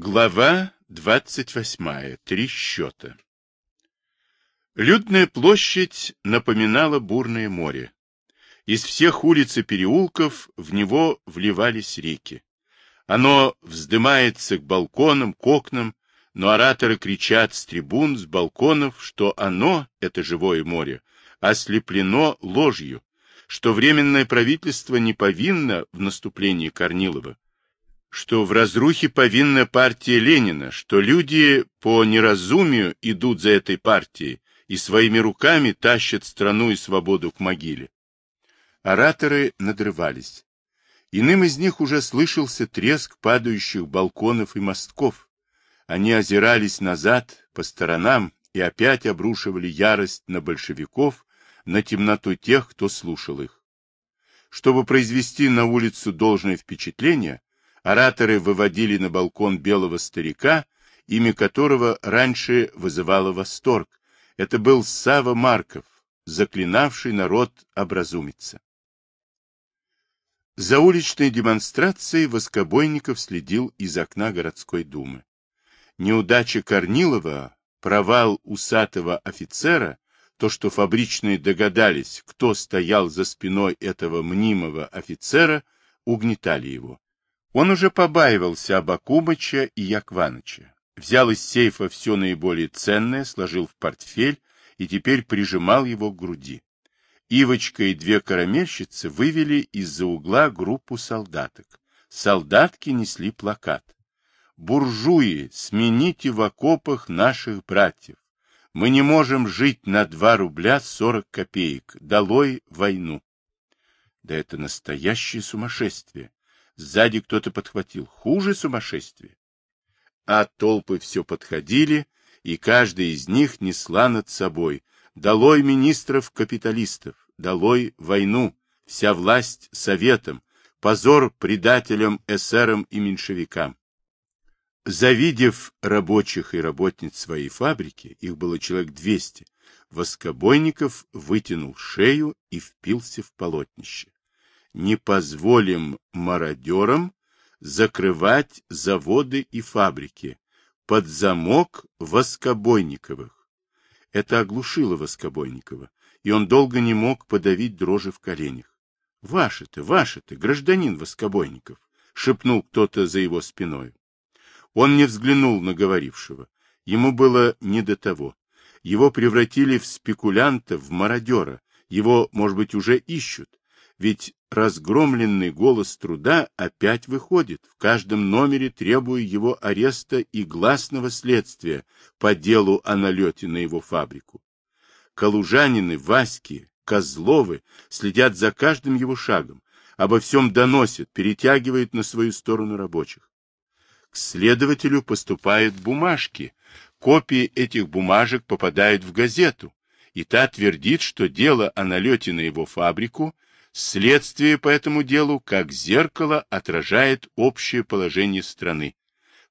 Глава 28. Три счета. Людная площадь напоминала бурное море. Из всех улиц и переулков в него вливались реки. Оно вздымается к балконам, к окнам, но ораторы кричат с трибун, с балконов, что оно, это живое море, ослеплено ложью, что Временное правительство не повинно в наступлении Корнилова, что в разрухе повинна партия Ленина, что люди по неразумию идут за этой партией и своими руками тащат страну и свободу к могиле. Ораторы надрывались. Иным из них уже слышался треск падающих балконов и мостков. Они озирались назад, по сторонам, и опять обрушивали ярость на большевиков, на темноту тех, кто слушал их. Чтобы произвести на улицу должное впечатление, Ораторы выводили на балкон белого старика, имя которого раньше вызывало восторг. Это был Сава Марков, заклинавший народ образумиться. За уличной демонстрацией Воскобойников следил из окна городской думы. Неудача Корнилова, провал усатого офицера, то, что фабричные догадались, кто стоял за спиной этого мнимого офицера, угнетали его. Он уже побаивался Абакумыча и Якваныча. Взял из сейфа все наиболее ценное, сложил в портфель и теперь прижимал его к груди. Ивочка и две карамельщицы вывели из-за угла группу солдаток. Солдатки несли плакат. «Буржуи, смените в окопах наших братьев. Мы не можем жить на два рубля сорок копеек. Долой войну!» Да это настоящее сумасшествие. Сзади кто-то подхватил. Хуже сумасшествия. А толпы все подходили, и каждая из них несла над собой. Долой министров-капиталистов, долой войну, вся власть советам, позор предателям, эсерам и меньшевикам. Завидев рабочих и работниц своей фабрики, их было человек двести, Воскобойников вытянул шею и впился в полотнище не позволим мародерам закрывать заводы и фабрики под замок Воскобойниковых. Это оглушило Воскобойникова, и он долго не мог подавить дрожи в коленях. — Ваше-то, ваше-то, гражданин Воскобойников! — шепнул кто-то за его спиной. Он не взглянул на говорившего. Ему было не до того. Его превратили в спекулянта, в мародера. Его, может быть, уже ищут. Ведь разгромленный голос труда опять выходит, в каждом номере требуя его ареста и гласного следствия по делу о налете на его фабрику. Калужанины, Васьки, Козловы следят за каждым его шагом, обо всем доносят, перетягивают на свою сторону рабочих. К следователю поступают бумажки, копии этих бумажек попадают в газету, и та твердит, что дело о налете на его фабрику – Следствие по этому делу, как зеркало, отражает общее положение страны.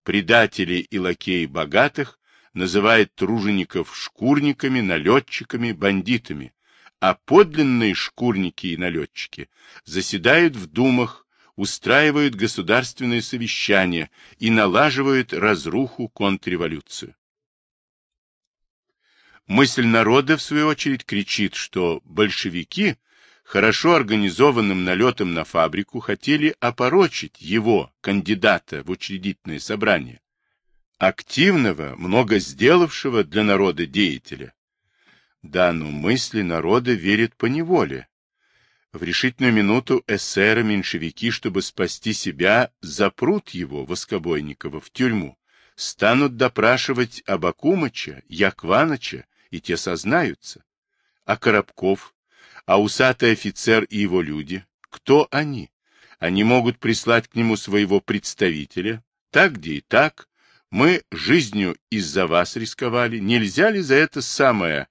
Предатели и лакеи богатых называют тружеников шкурниками, налетчиками, бандитами, а подлинные шкурники и налетчики заседают в думах, устраивают государственные совещания и налаживают разруху контрреволюцию. Мысль народа, в свою очередь, кричит, что большевики хорошо организованным налетом на фабрику хотели опорочить его, кандидата в учредительное собрание, активного, много сделавшего для народа деятеля. Да, но мысли народа верят по неволе. В решительную минуту эсеры, меньшевики, чтобы спасти себя, запрут его, Воскобойникова, в тюрьму, станут допрашивать Абакумыча, Якваныча, и те сознаются. А Коробков, а усатый офицер и его люди, кто они? Они могут прислать к нему своего представителя, так где и так. Мы жизнью из-за вас рисковали, нельзя ли за это самое?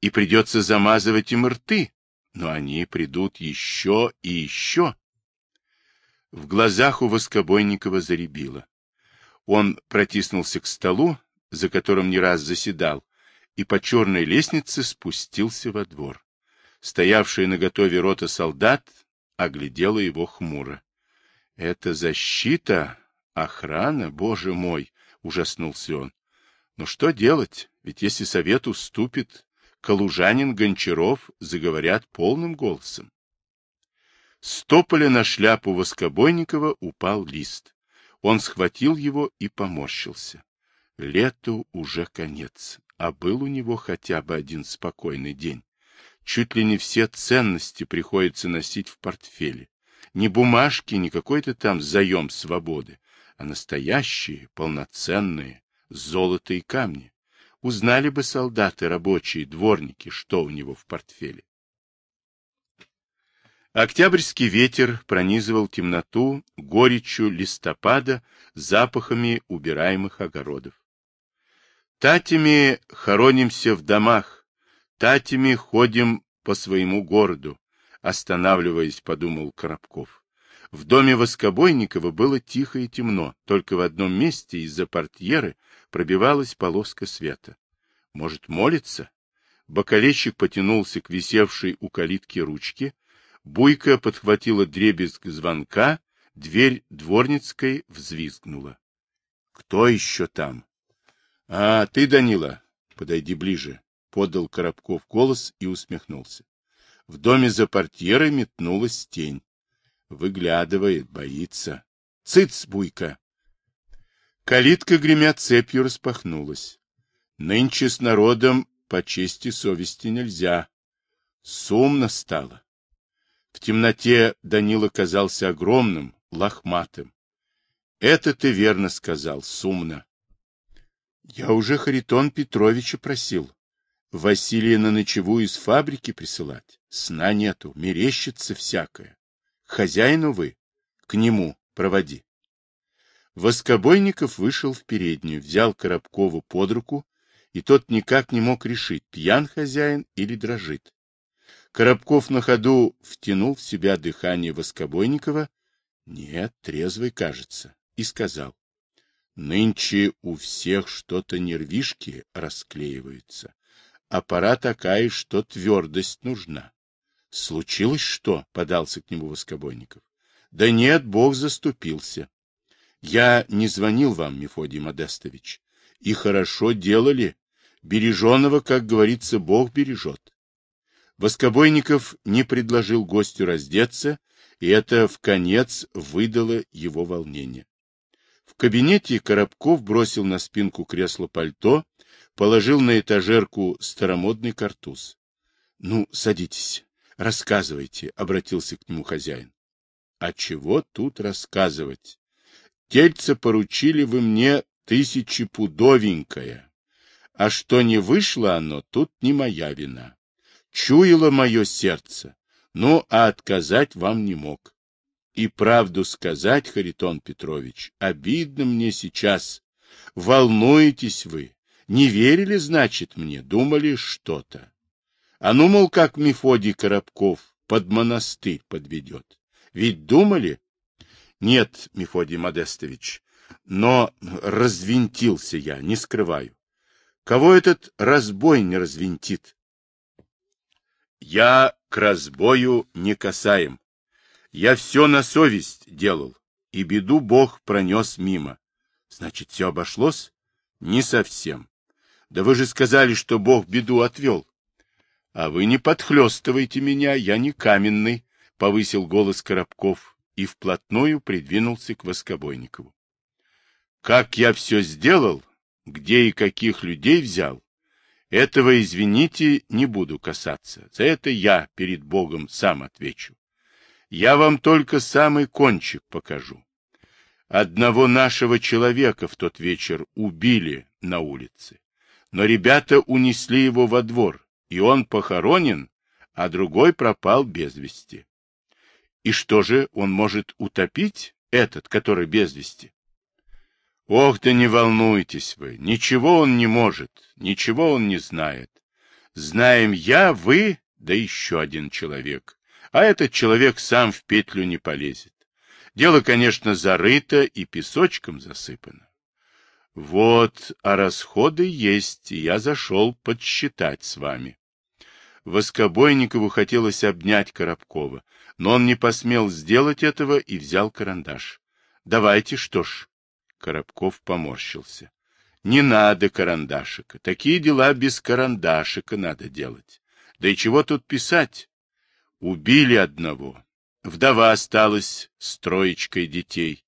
И придется замазывать им рты, но они придут еще и еще. В глазах у Воскобойникова заребило. Он протиснулся к столу, за которым не раз заседал, и по черной лестнице спустился во двор. Стоявшая на готове рота солдат оглядела его хмуро. — Это защита, Охрана, боже мой, ужаснулся он. Но что делать? Ведь если совет уступит, калужанин Гончаров заговорят полным голосом. С тополя на шляпу Воскобойникова упал лист. Он схватил его и поморщился. Лету уже конец, а был у него хотя бы один спокойный день. Чуть ли не все ценности приходится носить в портфеле. Не бумажки, не какой-то там заем свободы, а настоящие, полноценные, золото и камни. Узнали бы солдаты, рабочие, дворники, что у него в портфеле. Октябрьский ветер пронизывал темноту горечью листопада запахами убираемых огородов. Татями хоронимся в домах, татями ходим по своему городу, останавливаясь, подумал Коробков. В доме Воскобойникова было тихо и темно, только в одном месте из-за портьеры пробивалась полоска света. Может, молится? Бокалейщик потянулся к висевшей у калитки ручке, Буйка подхватила дребезг звонка, дверь дворницкой взвизгнула. — Кто еще там? — А, ты, Данила, подойди ближе, — подал Коробков голос и усмехнулся. В доме за портьерой метнулась тень. Выглядывает, боится. Цыц, Буйка! Калитка, гремя цепью, распахнулась. Нынче с народом по чести совести нельзя. Сумно стало. В темноте Данила казался огромным, лохматым. — Это ты верно сказал, сумно. Я уже Харитон Петровича просил. Василия на ночевую из фабрики присылать. Сна нету, мерещится всякое. Хозяину вы, к нему проводи. Воскобойников вышел в переднюю, взял Коробкову под руку, и тот никак не мог решить, пьян хозяин или дрожит. Коробков на ходу втянул в себя дыхание Воскобойникова. Нет, трезвый, кажется, и сказал. Нынче у всех что-то нервишки расклеиваются, а пора такая, что твердость нужна. Случилось что? — подался к нему Воскобойников. Да нет, Бог заступился. Я не звонил вам, Мефодий Модестович, и хорошо делали. Береженого, как говорится, Бог бережет. Воскобойников не предложил гостю раздеться, и это в конец выдало его волнение. В кабинете Коробков бросил на спинку кресла пальто, положил на этажерку старомодный картуз. — Ну, садитесь, рассказывайте, — обратился к нему хозяин. — А чего тут рассказывать? Тельце поручили вы мне тысячепудовенькое, а что не вышло оно, тут не моя вина чуяло мое сердце, ну, а отказать вам не мог. И правду сказать, Харитон Петрович, обидно мне сейчас. Волнуетесь вы, не верили, значит, мне, думали что-то. А ну, мол, как Мефодий Коробков под монастырь подведет. Ведь думали? Нет, Мефодий Модестович, но развинтился я, не скрываю. Кого этот разбой не развинтит? Я к разбою не касаем. Я все на совесть делал, и беду Бог пронес мимо. Значит, все обошлось? Не совсем. Да вы же сказали, что Бог беду отвел. А вы не подхлестывайте меня, я не каменный, — повысил голос Коробков и вплотную придвинулся к Воскобойникову. Как я все сделал, где и каких людей взял, этого, извините, не буду касаться. За это я перед Богом сам отвечу. Я вам только самый кончик покажу. Одного нашего человека в тот вечер убили на улице. Но ребята унесли его во двор, и он похоронен, а другой пропал без вести. И что же, он может утопить этот, который без вести? Ох, да не волнуйтесь вы, ничего он не может, ничего он не знает. Знаем я, вы, да еще один человек. А этот человек сам в петлю не полезет. Дело, конечно, зарыто и песочком засыпано. Вот, а расходы есть, я зашел подсчитать с вами. Воскобойникову хотелось обнять Коробкова, но он не посмел сделать этого и взял карандаш. Давайте, что ж, Коробков поморщился. Не надо карандашика. Такие дела без карандашика надо делать. Да и чего тут писать? Убили одного. Вдова осталась с троечкой детей.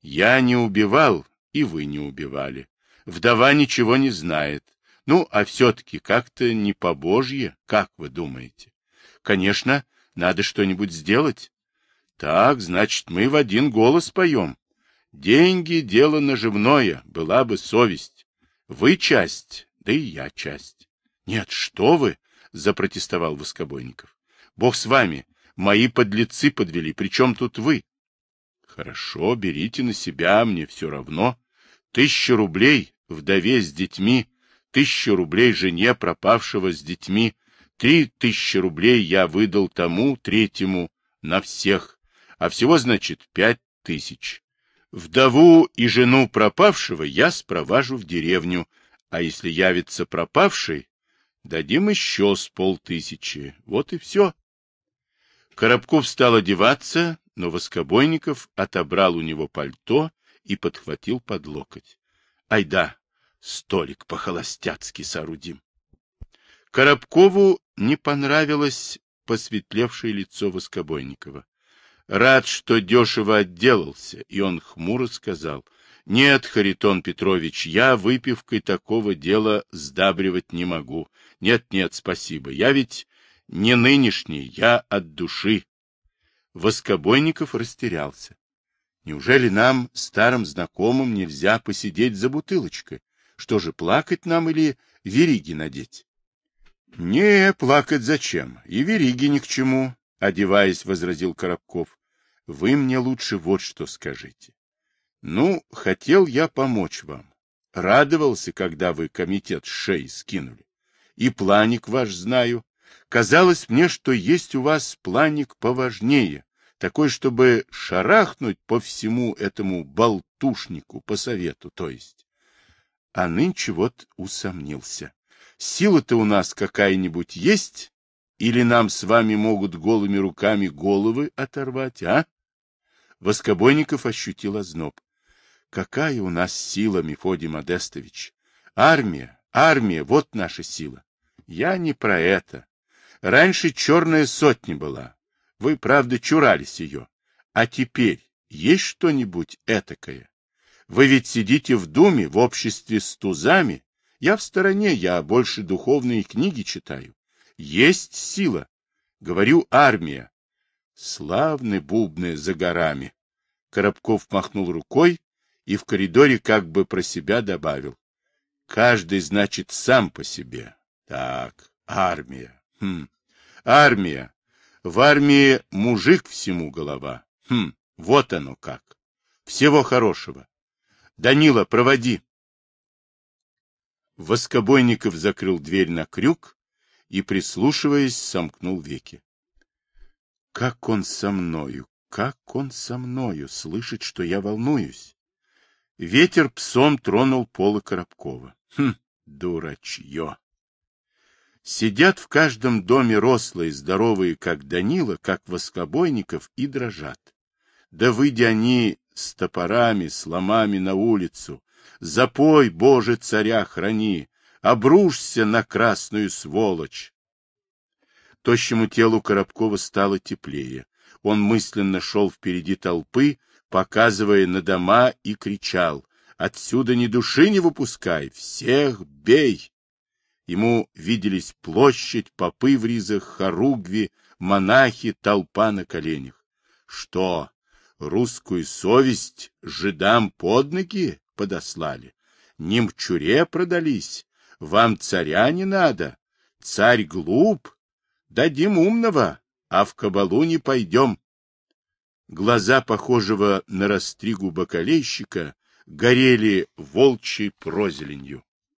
Я не убивал, и вы не убивали. Вдова ничего не знает. Ну, а все-таки как-то не по-божье, как вы думаете? Конечно, надо что-нибудь сделать. Так, значит, мы в один голос поем. Деньги — дело наживное, была бы совесть. Вы часть, да и я часть. Нет, что вы, — запротестовал Воскобойников. Бог с вами, мои подлецы подвели, причем тут вы? Хорошо, берите на себя, мне все равно. Тысяча рублей вдове с детьми, тысяча рублей жене пропавшего с детьми, три тысячи рублей я выдал тому, третьему, на всех, а всего, значит, пять тысяч. Вдову и жену пропавшего я спроважу в деревню, а если явится пропавший, дадим еще с полтысячи. Вот и все. Коробков стал одеваться, но Воскобойников отобрал у него пальто и подхватил под локоть. Айда, столик по-холостяцки соорудим. Коробкову не понравилось посветлевшее лицо Воскобойникова. Рад, что дешево отделался, и он хмуро сказал, «Нет, Харитон Петрович, я выпивкой такого дела сдабривать не могу. Нет-нет, спасибо, я ведь не нынешний, я от души». Воскобойников растерялся. Неужели нам, старым знакомым, нельзя посидеть за бутылочкой? Что же, плакать нам или вериги надеть? — Не, плакать зачем? И вериги ни к чему, — одеваясь, возразил Коробков. — Вы мне лучше вот что скажите. Ну, хотел я помочь вам. Радовался, когда вы комитет с шеи скинули. И планик ваш знаю. Казалось мне, что есть у вас планик поважнее, такой, чтобы шарахнуть по всему этому болтушнику, по совету, то есть. А нынче вот усомнился. Сила-то у нас какая-нибудь есть? Или нам с вами могут голыми руками головы оторвать, а? Воскобойников ощутил озноб. Какая у нас сила, Мефодий Модестович? Армия, армия, вот наша сила. Я не про это. Раньше черная сотня была, вы, правда, чурались ее. А теперь есть что-нибудь этакое? Вы ведь сидите в думе, в обществе с тузами. Я в стороне, я больше духовные книги читаю. Есть сила. Говорю, армия. Славны бубны за горами. Коробков махнул рукой и в коридоре как бы про себя добавил. Каждый, значит, сам по себе. Так, армия. Хм, армия. В армии мужик всему голова. Хм, вот оно как. Всего хорошего. Данила, проводи. Воскобойников закрыл дверь на крюк и, прислушиваясь, сомкнул веки. Как он со мною, как он со мною, слышит, что я волнуюсь. Ветер псом тронул полы Коробкова. Хм, дурачье! Сидят в каждом доме рослые, здоровые, как Данила, как воскобойников, и дрожат. Да выйдя они с топорами, с ломами на улицу, запой, Боже, царя храни, обрушься на красную сволочь. Тощему телу Коробкова стало теплее. Он мысленно шел впереди толпы, показывая на дома, и кричал «Отсюда ни души не выпускай! Всех бей!» Ему виделись площадь, попы в ризах, хоругви, монахи, толпа на коленях. Что, русскую совесть жидам под ноги подослали? Немчуре продались? Вам царя не надо? Царь глуп? Дадим умного, а в кабалу не пойдем. Глаза похожего на растригу бакалейщика горели волчьей прозеленью.